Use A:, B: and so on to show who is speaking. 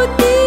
A: putih